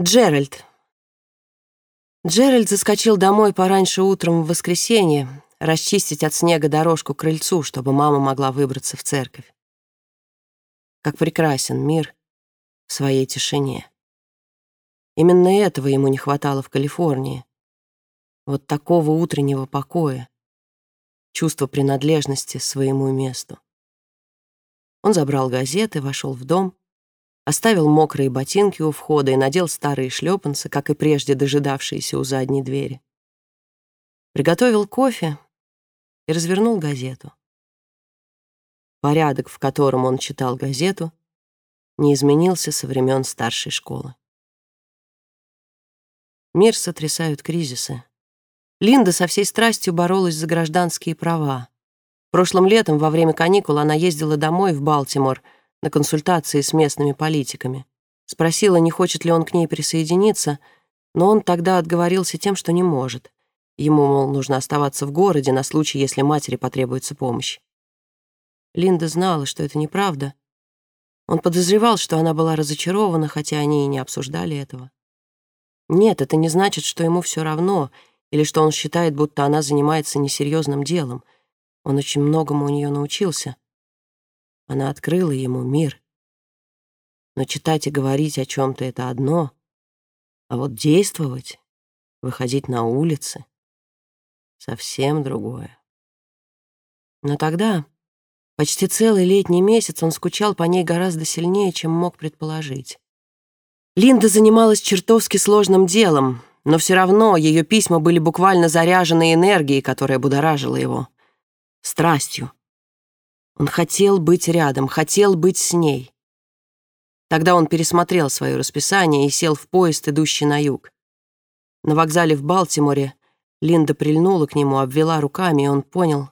Джеральд. Джеральд заскочил домой пораньше утром в воскресенье, расчистить от снега дорожку к крыльцу, чтобы мама могла выбраться в церковь. Как прекрасен мир в своей тишине. Именно этого ему не хватало в Калифорнии. Вот такого утреннего покоя, чувства принадлежности своему месту. Он забрал газеты, вошел в дом оставил мокрые ботинки у входа и надел старые шлепанцы, как и прежде дожидавшиеся у задней двери. Приготовил кофе и развернул газету. Порядок, в котором он читал газету, не изменился со времен старшей школы. Мир сотрясают кризисы. Линда со всей страстью боролась за гражданские права. Прошлым летом, во время каникул, она ездила домой в Балтимор — на консультации с местными политиками. Спросила, не хочет ли он к ней присоединиться, но он тогда отговорился тем, что не может. Ему, мол, нужно оставаться в городе на случай, если матери потребуется помощь. Линда знала, что это неправда. Он подозревал, что она была разочарована, хотя они и не обсуждали этого. Нет, это не значит, что ему все равно, или что он считает, будто она занимается несерьезным делом. Он очень многому у нее научился. Она открыла ему мир. Но читать и говорить о чем-то — это одно, а вот действовать, выходить на улицы — совсем другое. Но тогда, почти целый летний месяц, он скучал по ней гораздо сильнее, чем мог предположить. Линда занималась чертовски сложным делом, но все равно ее письма были буквально заряжены энергией, которая будоражила его, страстью. Он хотел быть рядом, хотел быть с ней. Тогда он пересмотрел свое расписание и сел в поезд, идущий на юг. На вокзале в Балтиморе Линда прильнула к нему, обвела руками, и он понял,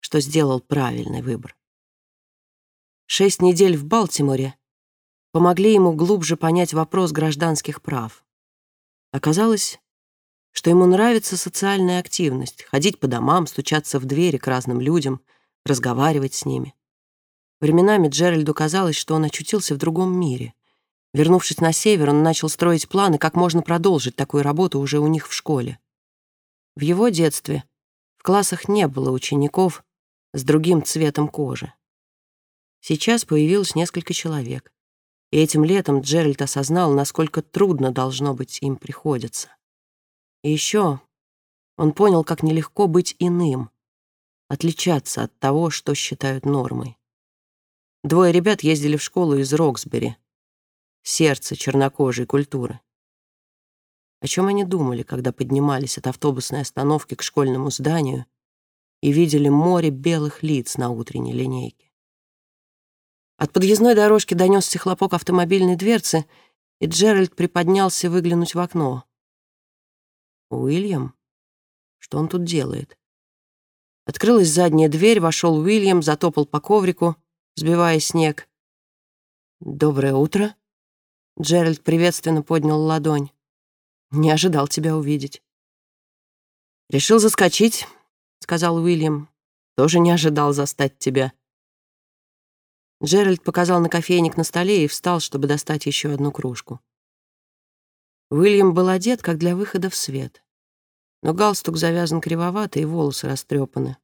что сделал правильный выбор. Шесть недель в Балтиморе помогли ему глубже понять вопрос гражданских прав. Оказалось, что ему нравится социальная активность, ходить по домам, стучаться в двери к разным людям — разговаривать с ними. Временами Джеральду казалось, что он очутился в другом мире. Вернувшись на север, он начал строить планы, как можно продолжить такую работу уже у них в школе. В его детстве в классах не было учеников с другим цветом кожи. Сейчас появилось несколько человек, и этим летом Джеральд осознал, насколько трудно должно быть им приходится. И еще он понял, как нелегко быть иным, отличаться от того, что считают нормой. Двое ребят ездили в школу из Роксбери, сердце чернокожей культуры. О чем они думали, когда поднимались от автобусной остановки к школьному зданию и видели море белых лиц на утренней линейке? От подъездной дорожки донесся хлопок автомобильной дверцы, и Джеральд приподнялся выглянуть в окно. «Уильям? Что он тут делает?» Открылась задняя дверь, вошел Уильям, затопал по коврику, сбивая снег. «Доброе утро!» Джеральд приветственно поднял ладонь. «Не ожидал тебя увидеть». «Решил заскочить», — сказал Уильям. «Тоже не ожидал застать тебя». Джеральд показал на кофейник на столе и встал, чтобы достать еще одну кружку. Уильям был одет, как для выхода в свет но галстук завязан кривовато и волосы растрепаны.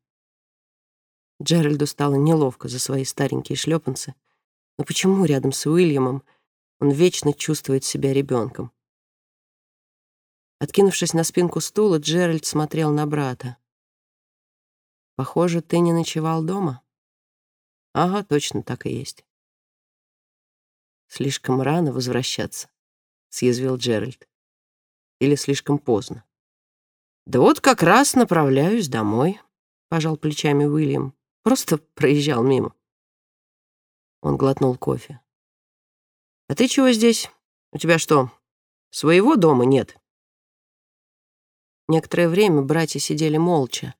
Джеральду стало неловко за свои старенькие шлепанцы. Но почему рядом с Уильямом он вечно чувствует себя ребенком? Откинувшись на спинку стула, Джеральд смотрел на брата. «Похоже, ты не ночевал дома?» «Ага, точно так и есть». «Слишком рано возвращаться», — съязвил Джеральд. «Или слишком поздно?» «Да вот как раз направляюсь домой», — пожал плечами Уильям. «Просто проезжал мимо». Он глотнул кофе. «А ты чего здесь? У тебя что, своего дома нет?» Некоторое время братья сидели молча.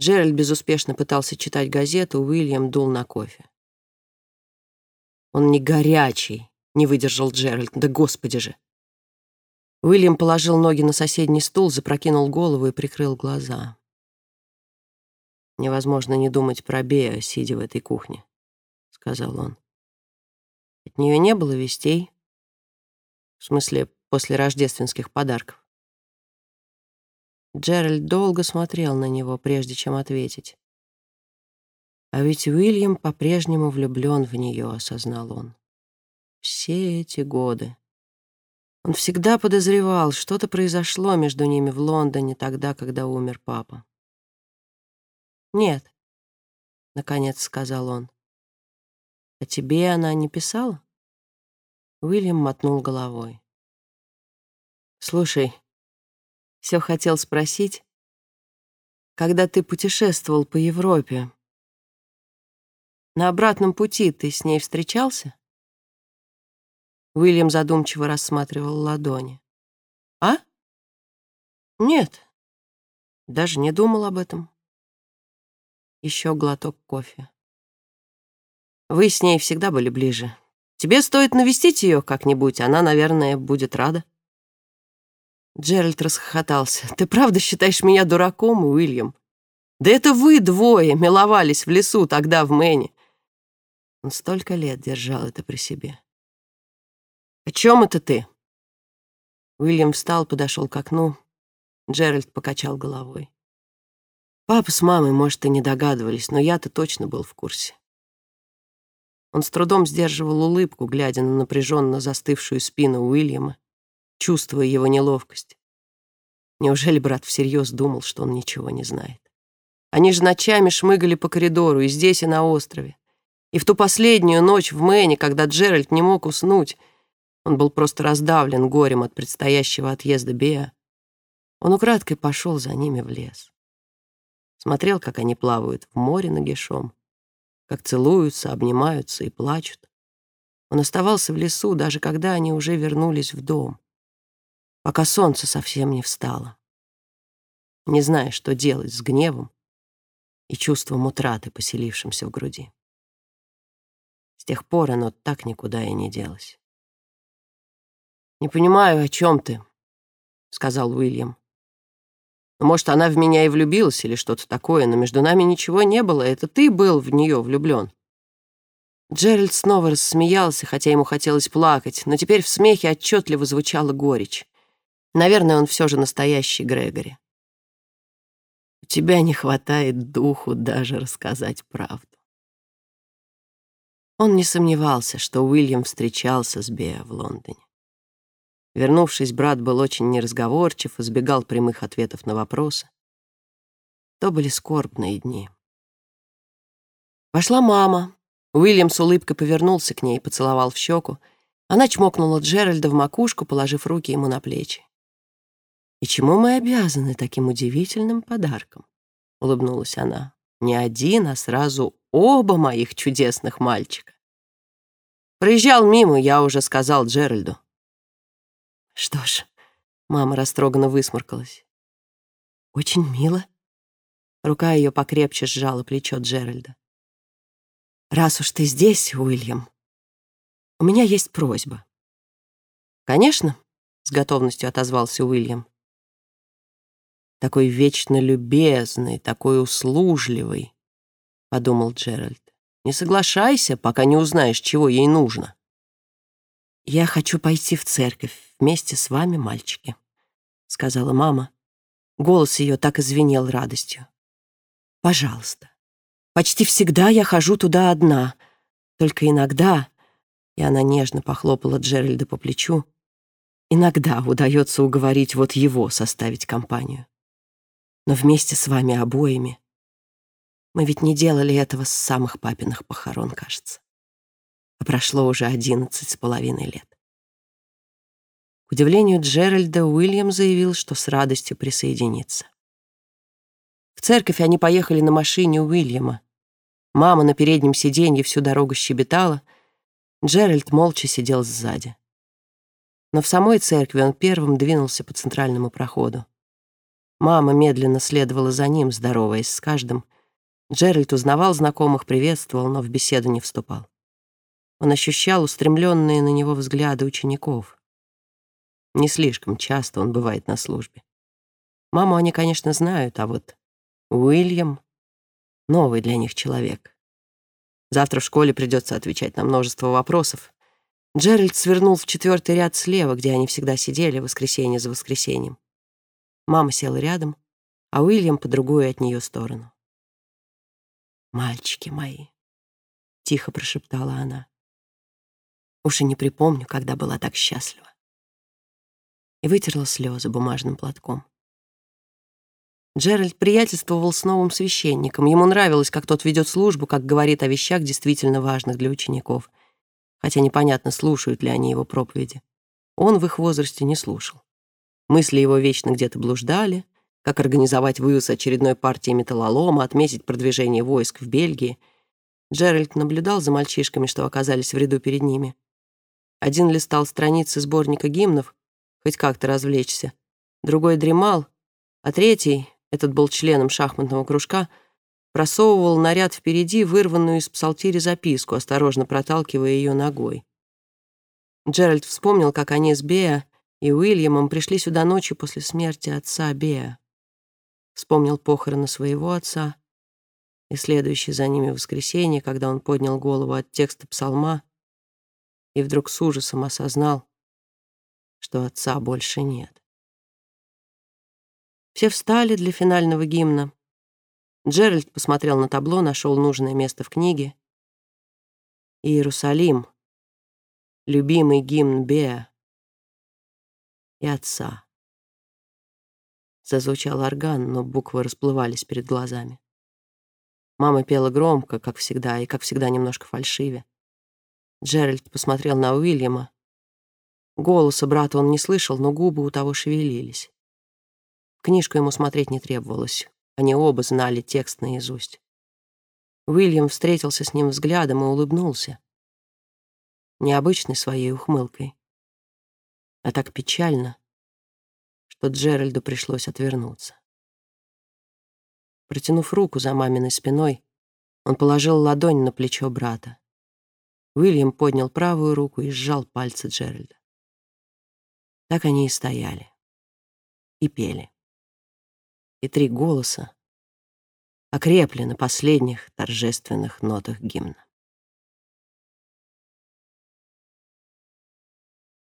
Джеральд безуспешно пытался читать газету, Уильям дул на кофе. «Он не горячий», — не выдержал Джеральд. «Да господи же!» Уильям положил ноги на соседний стул, запрокинул голову и прикрыл глаза. «Невозможно не думать про Бея, сидя в этой кухне», — сказал он. От нее не было вестей. В смысле, после рождественских подарков. Джеральд долго смотрел на него, прежде чем ответить. А ведь Уильям по-прежнему влюблен в нее, осознал он. Все эти годы. Он всегда подозревал, что-то произошло между ними в Лондоне тогда, когда умер папа. «Нет», — наконец сказал он. «А тебе она не писала?» Уильям мотнул головой. «Слушай, все хотел спросить, когда ты путешествовал по Европе, на обратном пути ты с ней встречался?» Уильям задумчиво рассматривал ладони. «А? Нет, даже не думал об этом. Еще глоток кофе. Вы с ней всегда были ближе. Тебе стоит навестить ее как-нибудь, она, наверное, будет рада». Джеральд расхохотался. «Ты правда считаешь меня дураком, Уильям? Да это вы двое миловались в лесу тогда в Мэне. Он столько лет держал это при себе. «О чем это ты?» Уильям встал, подошел к окну. Джеральд покачал головой. Папа с мамой, может, и не догадывались, но я-то точно был в курсе. Он с трудом сдерживал улыбку, глядя на напряженно застывшую спину Уильяма, чувствуя его неловкость. Неужели брат всерьез думал, что он ничего не знает? Они же ночами шмыгали по коридору и здесь, и на острове. И в ту последнюю ночь в Мэне, когда Джеральд не мог уснуть, он был просто раздавлен горем от предстоящего отъезда Беа, он украдкой пошел за ними в лес. Смотрел, как они плавают в море нагишом, как целуются, обнимаются и плачут. Он оставался в лесу, даже когда они уже вернулись в дом, пока солнце совсем не встало, не зная, что делать с гневом и чувством утраты, поселившимся в груди. С тех пор оно так никуда и не делось. «Не понимаю, о чем ты», — сказал Уильям. «Может, она в меня и влюбилась или что-то такое, но между нами ничего не было. Это ты был в нее влюблен». Джеральд снова рассмеялся, хотя ему хотелось плакать, но теперь в смехе отчетливо звучала горечь. Наверное, он все же настоящий Грегори. «У тебя не хватает духу даже рассказать правду». Он не сомневался, что Уильям встречался с Беа в Лондоне. Вернувшись, брат был очень неразговорчив, избегал прямых ответов на вопросы. То были скорбные дни. Вошла мама. Уильям с улыбкой повернулся к ней и поцеловал в щеку. Она чмокнула Джеральда в макушку, положив руки ему на плечи. «И чему мы обязаны таким удивительным подарком?» — улыбнулась она. «Не один, а сразу Оба моих чудесных мальчика. Проезжал мимо, я уже сказал Джеральду. Что ж, мама растроганно высморкалась. Очень мило. Рука ее покрепче сжала плечо Джеральда. «Раз уж ты здесь, Уильям, у меня есть просьба». «Конечно», — с готовностью отозвался Уильям. «Такой вечно любезный, такой услужливый. — подумал Джеральд. «Не соглашайся, пока не узнаешь, чего ей нужно». «Я хочу пойти в церковь вместе с вами, мальчики», — сказала мама. Голос ее так извинел радостью. «Пожалуйста. Почти всегда я хожу туда одна. Только иногда...» И она нежно похлопала Джеральда по плечу. «Иногда удается уговорить вот его составить компанию. Но вместе с вами обоими мы ведь не делали этого с самых папиных похорон, кажется. А прошло уже одиннадцать с половиной лет. К удивлению Джеральда, Уильям заявил, что с радостью присоединится. В церковь они поехали на машине Уильяма. Мама на переднем сиденье всю дорогу щебетала, Джеральд молча сидел сзади. Но в самой церкви он первым двинулся по центральному проходу. Мама медленно следовала за ним, здороваясь с каждым, Джеральд узнавал знакомых, приветствовал, но в беседу не вступал. Он ощущал устремленные на него взгляды учеников. Не слишком часто он бывает на службе. Маму они, конечно, знают, а вот Уильям — новый для них человек. Завтра в школе придется отвечать на множество вопросов. Джеральд свернул в четвертый ряд слева, где они всегда сидели воскресенье за воскресеньем. Мама села рядом, а Уильям по другую от нее сторону. «Мальчики мои», — тихо прошептала она. Уж и не припомню, когда была так счастлива. И вытерла слезы бумажным платком. Джеральд приятельствовал с новым священником. Ему нравилось, как тот ведет службу, как говорит о вещах действительно важных для учеников — хотя непонятно, слушают ли они его проповеди. Он в их возрасте не слушал. Мысли его вечно где-то блуждали, как организовать вывоз очередной партии металлолома, отметить продвижение войск в Бельгии. Джеральд наблюдал за мальчишками, что оказались в ряду перед ними. Один листал страницы сборника гимнов, хоть как-то развлечься, другой дремал, а третий, этот был членом шахматного кружка, — просовывал наряд впереди вырванную из псалтири записку, осторожно проталкивая ее ногой. Джеральд вспомнил, как они с Беа и Уильямом пришли сюда ночью после смерти отца Беа. Вспомнил похороны своего отца и следующее за ними воскресенье, когда он поднял голову от текста псалма и вдруг с ужасом осознал, что отца больше нет. Все встали для финального гимна, Джеральд посмотрел на табло, нашел нужное место в книге. Иерусалим, любимый гимн Беа и отца. Зазвучал орган, но буквы расплывались перед глазами. Мама пела громко, как всегда, и, как всегда, немножко фальшиве. Джеральд посмотрел на Уильяма. Голоса брата он не слышал, но губы у того шевелились. книжку ему смотреть не требовалось. Они оба знали текст наизусть. Уильям встретился с ним взглядом и улыбнулся. Необычной своей ухмылкой. А так печально, что Джеральду пришлось отвернуться. Протянув руку за маминой спиной, он положил ладонь на плечо брата. Уильям поднял правую руку и сжал пальцы Джеральда. Так они и стояли. И пели и три голоса окрепли на последних торжественных нотах гимна.